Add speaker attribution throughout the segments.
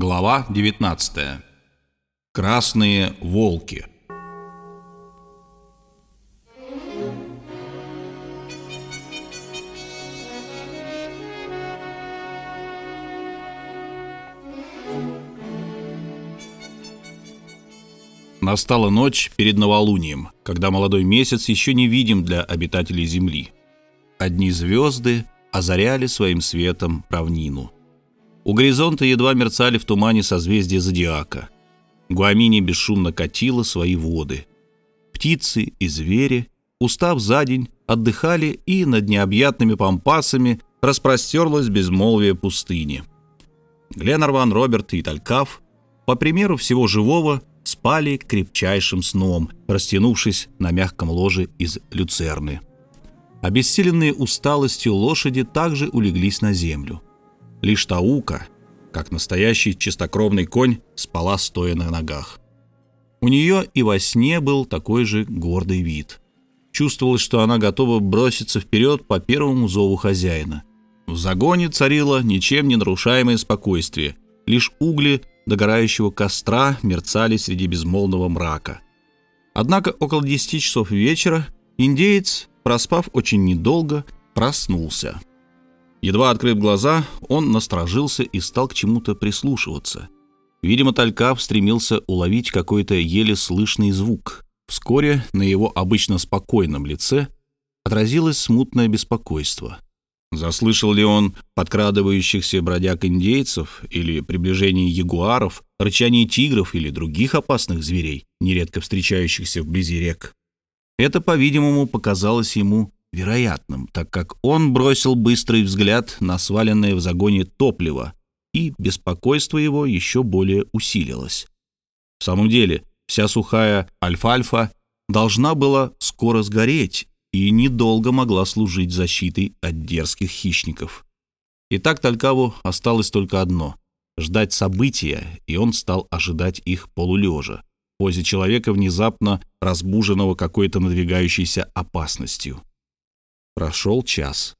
Speaker 1: Глава 19. Красные волки. Настала ночь перед новолунием, когда молодой месяц еще не видим для обитателей Земли. Одни звезды озаряли своим светом равнину. У горизонта едва мерцали в тумане созвездия зодиака. Гуамини бесшумно катила свои воды. Птицы и звери, устав за день, отдыхали, и над необъятными пампасами распростерлось безмолвие пустыни. Гленарван, Роберт и Талькав, по примеру всего живого, спали крепчайшим сном, растянувшись на мягком ложе из люцерны. Обессиленные усталостью лошади также улеглись на землю. Лишь Таука, как настоящий чистокровный конь, спала стоя на ногах. У нее и во сне был такой же гордый вид. Чувствовалось, что она готова броситься вперед по первому зову хозяина. В загоне царило ничем не нарушаемое спокойствие. Лишь угли догорающего костра мерцали среди безмолвного мрака. Однако около 10 часов вечера индеец, проспав очень недолго, проснулся. Едва открыв глаза, он насторожился и стал к чему-то прислушиваться. Видимо, Талькав стремился уловить какой-то еле слышный звук. Вскоре на его обычно спокойном лице отразилось смутное беспокойство. Заслышал ли он подкрадывающихся бродяг-индейцев или приближение ягуаров, рычание тигров или других опасных зверей, нередко встречающихся вблизи рек? Это, по-видимому, показалось ему вероятным, так как он бросил быстрый взгляд на сваленное в загоне топливо, и беспокойство его еще более усилилось. В самом деле, вся сухая альфальфа должна была скоро сгореть и недолго могла служить защитой от дерзких хищников. И так Талькаву осталось только одно — ждать события, и он стал ожидать их полулежа, в позе человека, внезапно разбуженного какой-то надвигающейся опасностью. Прошел час.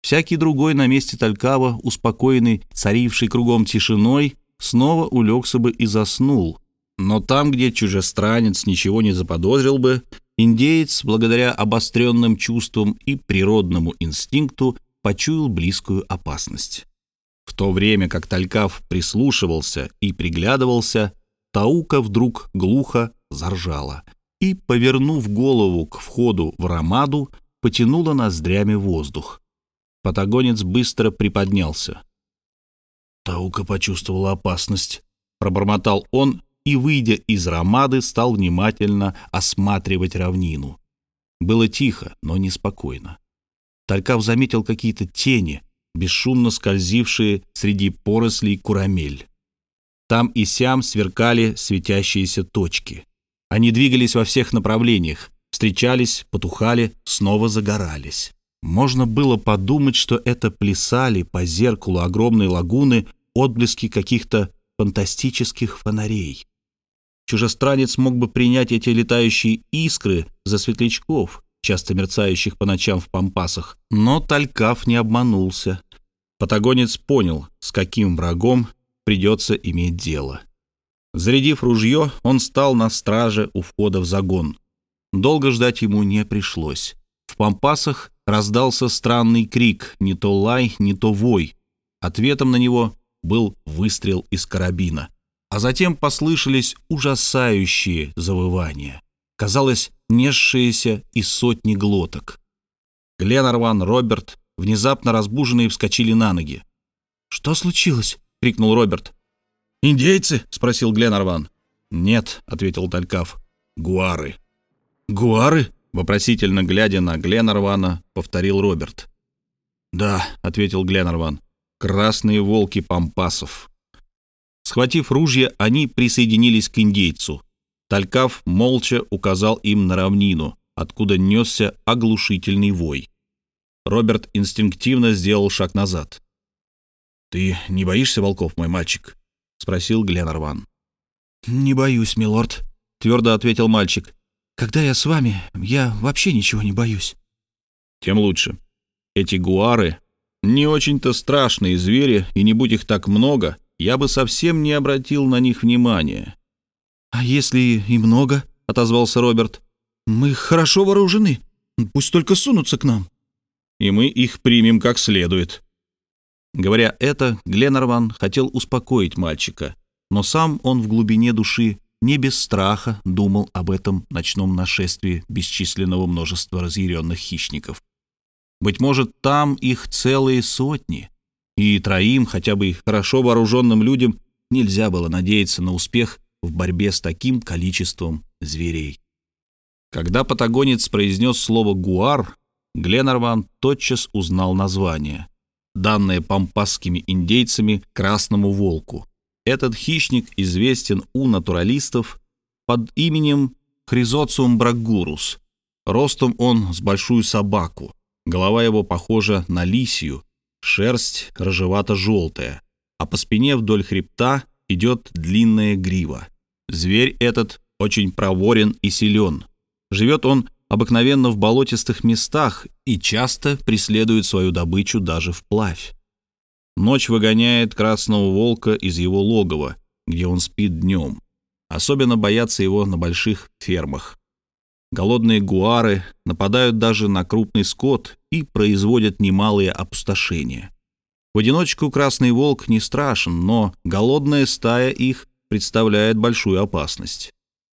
Speaker 1: Всякий другой на месте Талькава, успокоенный, царивший кругом тишиной, снова улегся бы и заснул. Но там, где чужестранец ничего не заподозрил бы, индеец, благодаря обостренным чувствам и природному инстинкту, почуял близкую опасность. В то время как Талькав прислушивался и приглядывался, Таука вдруг глухо заржала и, повернув голову к входу в ромаду, потянуло ноздрями воздух. Патагонец быстро приподнялся. Таука почувствовала опасность. Пробормотал он и, выйдя из ромады, стал внимательно осматривать равнину. Было тихо, но неспокойно. Талькав заметил какие-то тени, бесшумно скользившие среди порослей курамель. Там и сям сверкали светящиеся точки. Они двигались во всех направлениях, встречались, потухали, снова загорались. Можно было подумать, что это плясали по зеркалу огромной лагуны отблески каких-то фантастических фонарей. Чужестранец мог бы принять эти летающие искры за светлячков, часто мерцающих по ночам в пампасах, но Талькав не обманулся. Патагонец понял, с каким врагом придется иметь дело. Зарядив ружье, он стал на страже у входа в загон. Долго ждать ему не пришлось. В пампасах раздался странный крик, не то лай, не то вой. Ответом на него был выстрел из карабина. А затем послышались ужасающие завывания. Казалось, несшиеся из сотни глоток. Гленарван, Роберт, внезапно разбуженные, вскочили на ноги. «Что случилось?» — крикнул Роберт. «Индейцы?» — спросил Гленарван. «Нет», — ответил Талькав. «Гуары». «Гуары?» — вопросительно глядя на Гленарвана, повторил Роберт. «Да», — ответил Гленарван, — «красные волки пампасов». Схватив ружья, они присоединились к индейцу. Талькав молча указал им на равнину, откуда несся оглушительный вой. Роберт инстинктивно сделал шаг назад. «Ты не боишься волков, мой мальчик?» — спросил Гленарван. «Не боюсь, милорд», — твердо ответил мальчик. Когда я с вами, я вообще ничего не боюсь. Тем лучше. Эти гуары не очень-то страшные звери, и не будь их так много, я бы совсем не обратил на них внимания.
Speaker 2: «А если и много?» — отозвался Роберт. «Мы хорошо вооружены. Пусть только сунутся к нам».
Speaker 1: «И мы их примем как следует». Говоря это, Гленнерван хотел успокоить мальчика, но сам он в глубине души не без страха думал об этом ночном нашествии бесчисленного множества разъяренных хищников. Быть может, там их целые сотни, и троим, хотя бы хорошо вооруженным людям, нельзя было надеяться на успех в борьбе с таким количеством зверей. Когда патагонец произнес слово «гуар», Гленнерван тотчас узнал название, данное пампасскими индейцами красному волку. Этот хищник известен у натуралистов под именем Хризоциум брагурус. Ростом он с большую собаку. Голова его похожа на лисью, шерсть рыжевато-желтая, а по спине вдоль хребта идет длинная грива. Зверь этот очень проворен и силен. Живет он обыкновенно в болотистых местах и часто преследует свою добычу даже вплавь. Ночь выгоняет красного волка из его логова, где он спит днем. Особенно боятся его на больших фермах. Голодные гуары нападают даже на крупный скот и производят немалые опустошения. В одиночку красный волк не страшен, но голодная стая их представляет большую опасность.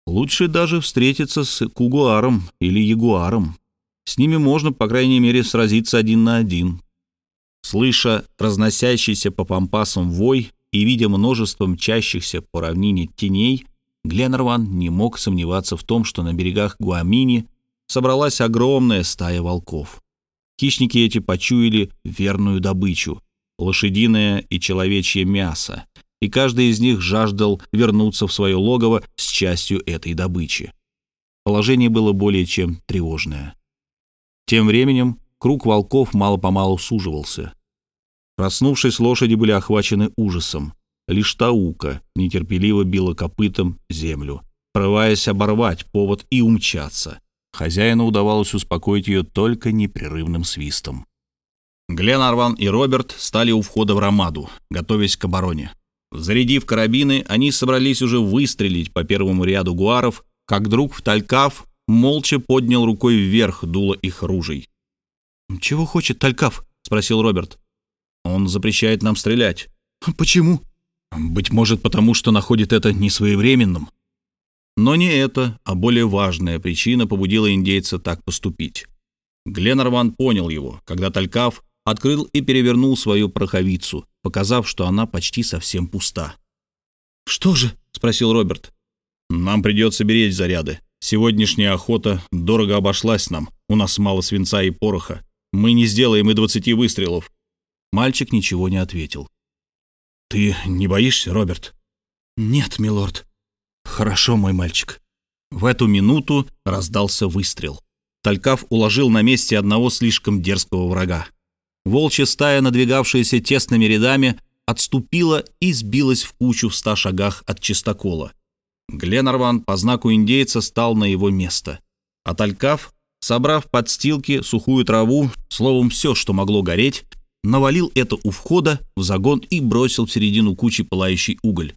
Speaker 1: Лучше даже встретиться с кугуаром или ягуаром. С ними можно, по крайней мере, сразиться один на один. Слыша разносящийся по пампасам вой и видя множество мчащихся по равнине теней, Гленнерван не мог сомневаться в том, что на берегах Гуамини собралась огромная стая волков. Хищники эти почуяли верную добычу — лошадиное и человечье мясо, и каждый из них жаждал вернуться в свое логово с частью этой добычи. Положение было более чем тревожное. Тем временем Круг волков мало-помалу суживался. Проснувшись, лошади были охвачены ужасом. Лишь Таука нетерпеливо била копытом землю, прорываясь оборвать повод и умчаться. Хозяину удавалось успокоить ее только непрерывным свистом. Гленарван и Роберт стали у входа в Ромаду, готовясь к обороне. Зарядив карабины, они собрались уже выстрелить по первому ряду гуаров, как вдруг Вталькав молча поднял рукой вверх дуло их ружей.
Speaker 2: «Чего хочет Талькав?» — спросил Роберт.
Speaker 1: «Он запрещает нам стрелять».
Speaker 2: «Почему?»
Speaker 1: «Быть может, потому что находит это несвоевременным». Но не это, а более важная причина побудила индейца так поступить. Гленнерван понял его, когда Талькав открыл и перевернул свою пороховицу, показав, что она почти совсем пуста.
Speaker 2: «Что же?» — спросил Роберт.
Speaker 1: «Нам придется беречь заряды. Сегодняшняя охота дорого обошлась нам. У нас мало свинца и пороха. Мы не сделаем и двадцати выстрелов». Мальчик ничего не ответил. «Ты не боишься, Роберт?»
Speaker 2: «Нет, милорд».
Speaker 1: «Хорошо, мой мальчик». В эту минуту раздался выстрел. Талькав уложил на месте одного слишком дерзкого врага. Волчья стая, надвигавшаяся тесными рядами, отступила и сбилась в кучу в ста шагах от чистокола. Гленарван по знаку индейца стал на его место, а Талькав Собрав подстилки, сухую траву, словом, все, что могло гореть, навалил это у входа в загон и бросил в середину кучи пылающий уголь.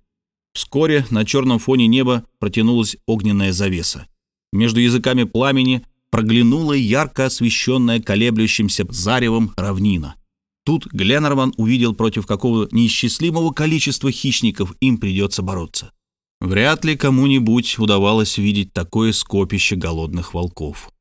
Speaker 1: Вскоре на черном фоне неба протянулась огненная завеса. Между языками пламени проглянула ярко освещенная колеблющимся заревом равнина. Тут Гленнерман увидел, против какого неисчислимого количества хищников им придется бороться. Вряд ли кому-нибудь удавалось видеть такое скопище голодных волков.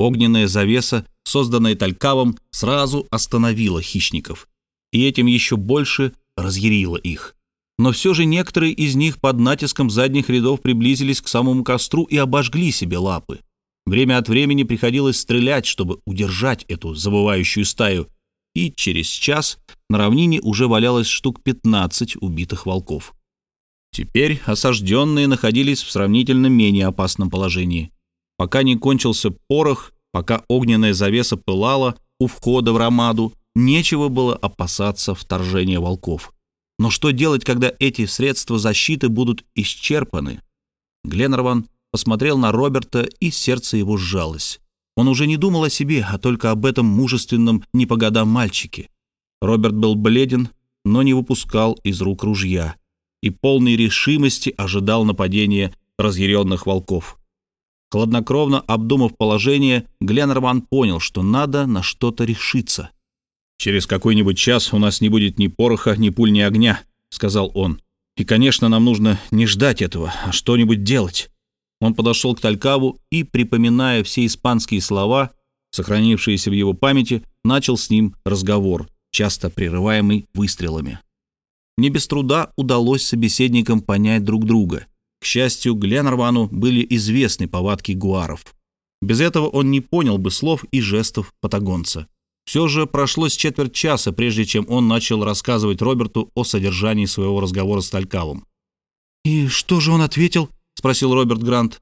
Speaker 1: Огненная завеса, созданная Талькавом, сразу остановила хищников, и этим еще больше разъярила их. Но все же некоторые из них под натиском задних рядов приблизились к самому костру и обожгли себе лапы. Время от времени приходилось стрелять, чтобы удержать эту забывающую стаю, и через час на равнине уже валялось штук 15 убитых волков. Теперь осажденные находились в сравнительно менее опасном положении. Пока не кончился порох, пока огненная завеса пылала у входа в Ромаду, нечего было опасаться вторжения волков. Но что делать, когда эти средства защиты будут исчерпаны? Гленнерван посмотрел на Роберта, и сердце его сжалось. Он уже не думал о себе, а только об этом мужественном не по годам мальчике. Роберт был бледен, но не выпускал из рук ружья и полной решимости ожидал нападения разъяренных волков. Хладнокровно обдумав положение, Гленнерман понял, что надо на что-то решиться. «Через какой-нибудь час у нас не будет ни пороха, ни пуль, ни огня», — сказал он. «И, конечно, нам нужно не ждать этого, а что-нибудь делать». Он подошел к Талькаву и, припоминая все испанские слова, сохранившиеся в его памяти, начал с ним разговор, часто прерываемый выстрелами. Не без труда удалось собеседникам понять друг друга. К счастью, Гленарвану были известны повадки гуаров. Без этого он не понял бы слов и жестов патагонца. Все же прошло с четверть часа, прежде чем он начал рассказывать Роберту о содержании своего разговора с Талькавом.
Speaker 2: «И что же он ответил?» — спросил Роберт Грант.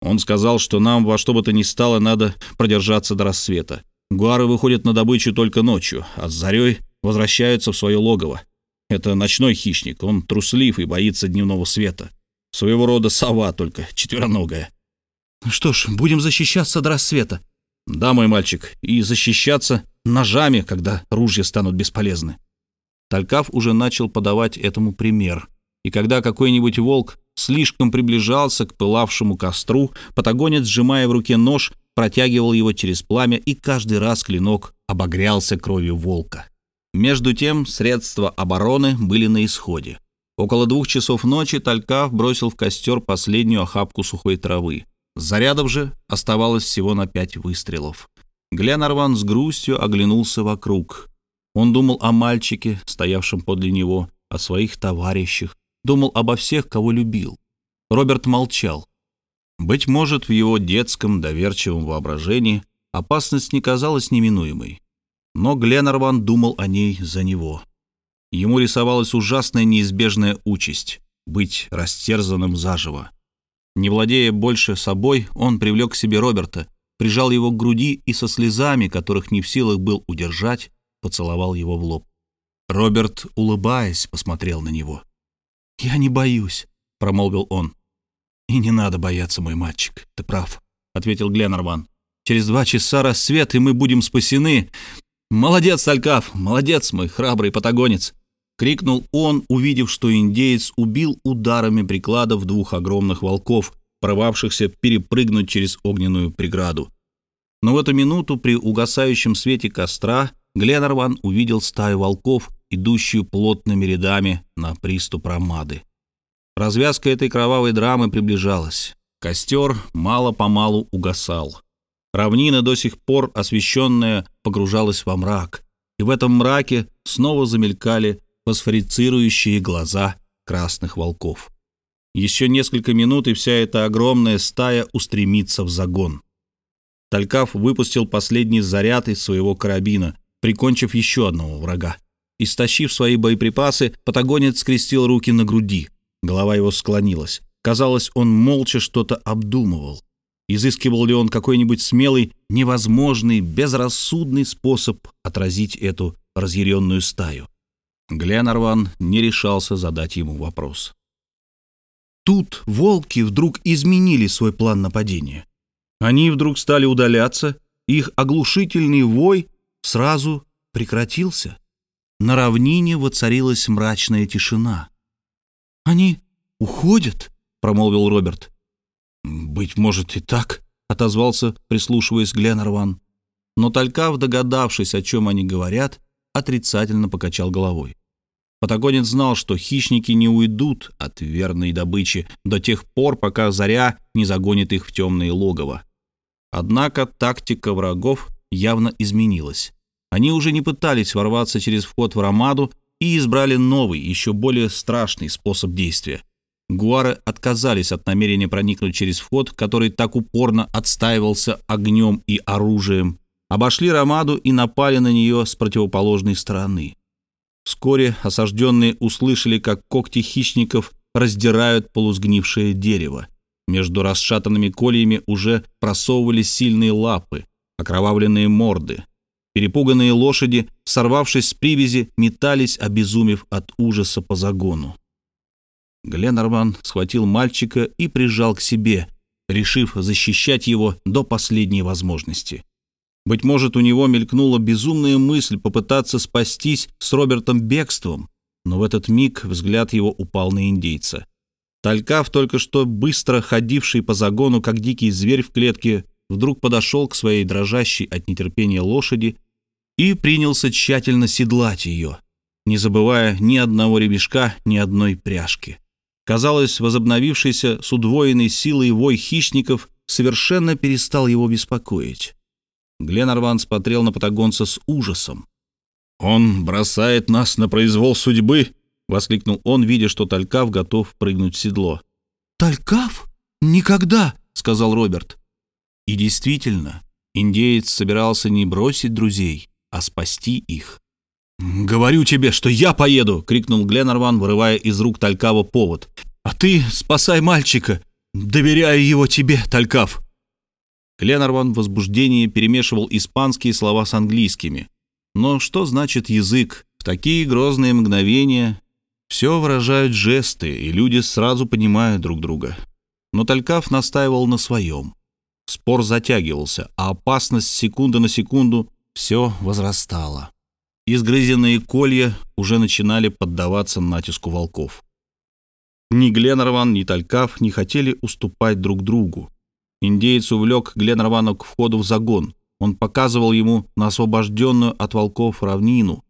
Speaker 1: Он сказал, что нам во что бы то ни стало надо продержаться до рассвета. Гуары выходят на добычу только ночью, а с зарей возвращаются в свое логово. Это ночной хищник, он труслив и боится дневного света. Своего рода сова, только четвероногая.
Speaker 2: Что ж, будем защищаться до рассвета.
Speaker 1: Да, мой мальчик, и защищаться ножами, когда ружья станут бесполезны. Талькав уже начал подавать этому пример. И когда какой-нибудь волк слишком приближался к пылавшему костру, патагонец, сжимая в руке нож, протягивал его через пламя, и каждый раз клинок обогрялся кровью волка. Между тем средства обороны были на исходе. Около двух часов ночи Талькав бросил в костер последнюю охапку сухой травы. Зарядов же оставалось всего на пять выстрелов. Гленарван с грустью оглянулся вокруг. Он думал о мальчике, стоявшем подле него, о своих товарищах, думал обо всех, кого любил. Роберт молчал. Быть может, в его детском доверчивом воображении опасность не казалась неминуемой. Но Гленнерван думал о ней за него. Ему рисовалась ужасная неизбежная участь — быть растерзанным заживо. Не владея больше собой, он привлек к себе Роберта, прижал его к груди и со слезами, которых не в силах был удержать, поцеловал его в лоб. Роберт, улыбаясь, посмотрел на него. «Я не боюсь», — промолвил он. «И не надо бояться, мой мальчик, ты прав», — ответил Гленнерван. «Через два часа рассвет, и мы будем спасены. «Молодец, Талькав! Молодец, мой храбрый патагонец!» — крикнул он, увидев, что индеец убил ударами прикладов двух огромных волков, порывавшихся перепрыгнуть через огненную преграду. Но в эту минуту при угасающем свете костра Гленнерван увидел стаю волков, идущую плотными рядами на приступ ромады. Развязка этой кровавой драмы приближалась. Костер мало-помалу угасал. Равнина, до сих пор освещенная, погружалась во мрак, и в этом мраке снова замелькали фосфорицирующие глаза красных волков. Еще несколько минут, и вся эта огромная стая устремится в загон. Талькав выпустил последний заряд из своего карабина, прикончив еще одного врага. Истощив свои боеприпасы, патагонец скрестил руки на груди. Голова его склонилась. Казалось, он молча что-то обдумывал. Изыскивал ли он какой-нибудь смелый, невозможный, безрассудный способ отразить эту разъяренную стаю? Гленарван не решался задать ему вопрос. Тут волки вдруг изменили свой план нападения. Они вдруг стали удаляться, их оглушительный вой сразу прекратился. На равнине воцарилась мрачная тишина. «Они уходят», — промолвил Роберт. «Быть может и так», — отозвался, прислушиваясь Гленнерван. Но Талькав, догадавшись, о чем они говорят, отрицательно покачал головой. Патагонец знал, что хищники не уйдут от верной добычи до тех пор, пока заря не загонит их в темные логово. Однако тактика врагов явно изменилась. Они уже не пытались ворваться через вход в Ромаду и избрали новый, еще более страшный способ действия — Гуары отказались от намерения проникнуть через вход, который так упорно отстаивался огнем и оружием, обошли Ромаду и напали на нее с противоположной стороны. Вскоре осажденные услышали, как когти хищников раздирают полусгнившее дерево. Между расшатанными кольями уже просовывались сильные лапы, окровавленные морды. Перепуганные лошади, сорвавшись с привязи, метались, обезумев от ужаса по загону. Гленнерман схватил мальчика и прижал к себе, решив защищать его до последней возможности. Быть может, у него мелькнула безумная мысль попытаться спастись с Робертом бегством, но в этот миг взгляд его упал на индейца. Талькав, только что быстро ходивший по загону, как дикий зверь в клетке, вдруг подошел к своей дрожащей от нетерпения лошади и принялся тщательно седлать ее, не забывая ни одного ремешка, ни одной пряжки. Казалось, возобновившийся с удвоенной силой вой хищников совершенно перестал его беспокоить. Гленарван смотрел на патагонца с ужасом. «Он бросает нас на произвол судьбы!» — воскликнул он, видя, что Талькав готов прыгнуть в седло.
Speaker 2: «Талькав? Никогда!» — сказал Роберт.
Speaker 1: И действительно, индеец собирался не бросить друзей, а спасти их. «Говорю тебе, что я поеду!» — крикнул Гленарван, вырывая из рук Талькава повод. «А ты спасай мальчика! Доверяю его тебе, Талькав!» Гленарван в возбуждении перемешивал испанские слова с английскими. Но что значит язык? В такие грозные мгновения все выражают жесты, и люди сразу понимают друг друга. Но Талькав настаивал на своем. Спор затягивался, а опасность секунды на секунду все возрастала. Изгрызенные колья уже начинали поддаваться натиску волков. Ни Гленарван, ни Талькав не хотели уступать друг другу. Индеец увлек Гленарвана к входу в загон. Он показывал ему на освобожденную от волков равнину.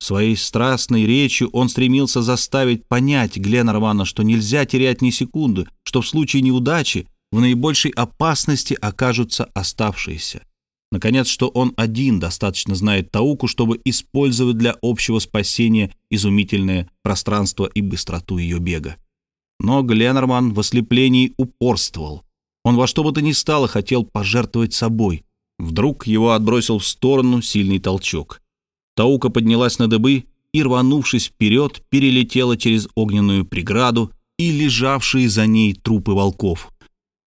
Speaker 1: Своей страстной речью он стремился заставить понять Гленарвана, что нельзя терять ни секунды, что в случае неудачи в наибольшей опасности окажутся оставшиеся. Наконец, что он один достаточно знает Тауку, чтобы использовать для общего спасения изумительное пространство и быстроту ее бега. Но Гленнерман в ослеплении упорствовал. Он во что бы то ни стало хотел пожертвовать собой. Вдруг его отбросил в сторону сильный толчок. Таука поднялась на дыбы и, рванувшись вперед, перелетела через огненную преграду и лежавшие за ней трупы волков.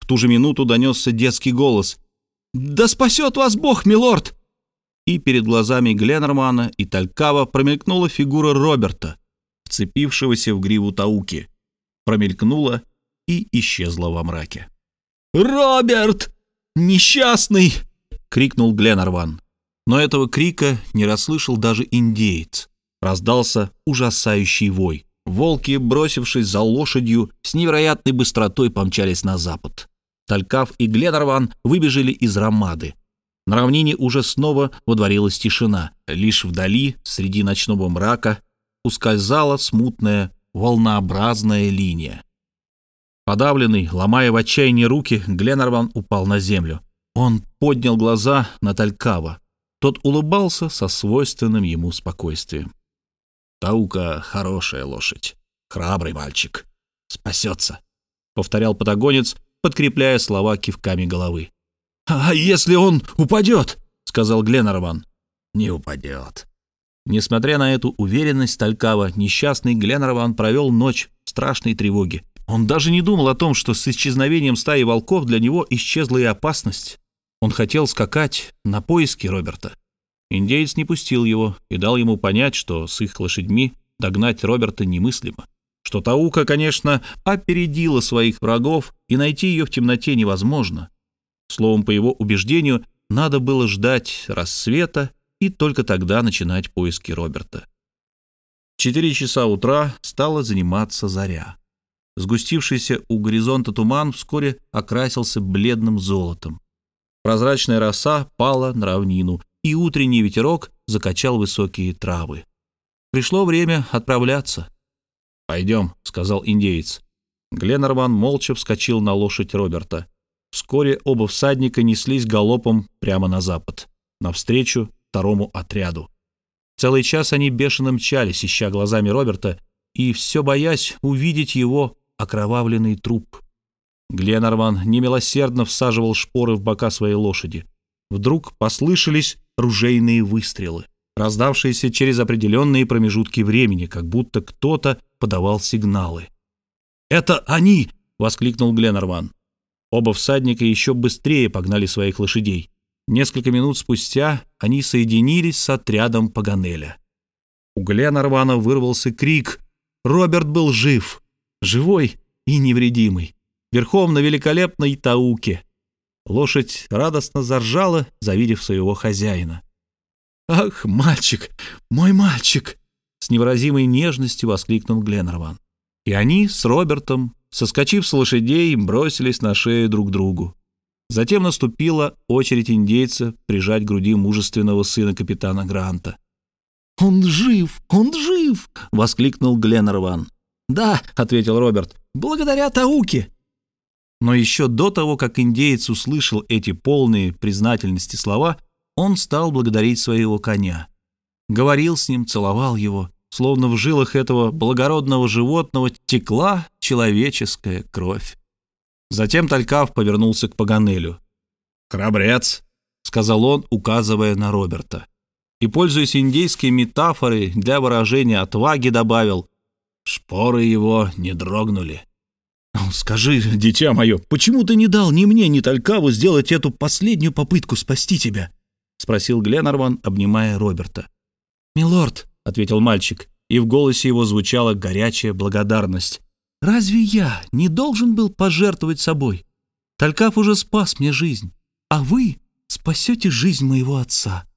Speaker 1: В ту же минуту донесся детский голос. «Да спасет вас Бог, милорд!» И перед глазами Гленнермана и Талькава промелькнула фигура Роберта, вцепившегося в гриву Тауки. Промелькнула и исчезла во мраке. «Роберт! Несчастный!» — крикнул Гленарван. Но этого крика не расслышал даже индеец. Раздался ужасающий вой. Волки, бросившись за лошадью, с невероятной быстротой помчались на запад. Талькав и Гленарван выбежали из Ромады. На равнине уже снова водворилась тишина. Лишь вдали, среди ночного мрака, ускользала смутная волнообразная линия. Подавленный, ломая в отчаянии руки, Гленарван упал на землю. Он поднял глаза на Талькава. Тот улыбался со свойственным ему спокойствием. «Таука — хорошая лошадь, храбрый мальчик. Спасется», — повторял патагонец, подкрепляя слова кивками головы. «А если он упадет?» — сказал Гленарван. «Не упадет». Несмотря на эту уверенность Талькава, несчастный Гленарван провел ночь в страшной тревоге. Он даже не думал о том, что с исчезновением стаи волков для него исчезла и опасность. Он хотел скакать на поиски Роберта. Индеец не пустил его и дал ему понять, что с их лошадьми догнать Роберта немыслимо. Что Таука, конечно, опередила своих врагов, и найти ее в темноте невозможно. Словом, по его убеждению, надо было ждать рассвета и только тогда начинать поиски Роберта. В четыре часа утра стала заниматься заря. Сгустившийся у горизонта туман вскоре окрасился бледным золотом. Прозрачная роса пала на равнину, и утренний ветерок закачал высокие травы. Пришло время отправляться. «Пойдем», — сказал индеец. Гленнерман молча вскочил на лошадь Роберта. Вскоре оба всадника неслись галопом прямо на запад, навстречу второму отряду. Целый час они бешено мчались, ища глазами Роберта, и все боясь увидеть его окровавленный труп. Гленарван немилосердно всаживал шпоры в бока своей лошади. Вдруг послышались ружейные выстрелы, раздавшиеся через определенные промежутки времени, как будто кто-то подавал сигналы. «Это они!» — воскликнул Гленарван. Оба всадника еще быстрее погнали своих лошадей. Несколько минут спустя они соединились с отрядом Паганеля. У Гленарвана вырвался крик. Роберт был жив живой и невредимый, верхом на великолепной тауке. Лошадь радостно заржала, завидев своего хозяина.
Speaker 2: «Ах, мальчик, мой мальчик!»
Speaker 1: С невыразимой нежностью воскликнул Гленнерван. И они с Робертом, соскочив с лошадей, бросились на шею друг другу. Затем наступила очередь индейца прижать к груди мужественного сына капитана Гранта.
Speaker 2: «Он жив! Он жив!»
Speaker 1: — воскликнул Гленнерван.
Speaker 2: «Да», — ответил Роберт, — «благодаря Тауке».
Speaker 1: Но еще до того, как индеец услышал эти полные признательности слова, он стал благодарить своего коня. Говорил с ним, целовал его, словно в жилах этого благородного животного текла человеческая кровь. Затем Талькав повернулся к Паганелю. «Храбрец», — сказал он, указывая на Роберта. И, пользуясь индейской метафорой для выражения отваги, добавил, «Шпоры его не дрогнули».
Speaker 2: «Скажи, дитя мое, почему ты не дал ни мне, ни Талькаву сделать эту последнюю попытку спасти тебя?» — спросил Гленнерван, обнимая Роберта.
Speaker 1: «Милорд», — ответил мальчик, и в голосе его звучала горячая благодарность. «Разве я не должен был пожертвовать собой? Талькав уже спас мне жизнь, а вы спасете жизнь моего отца».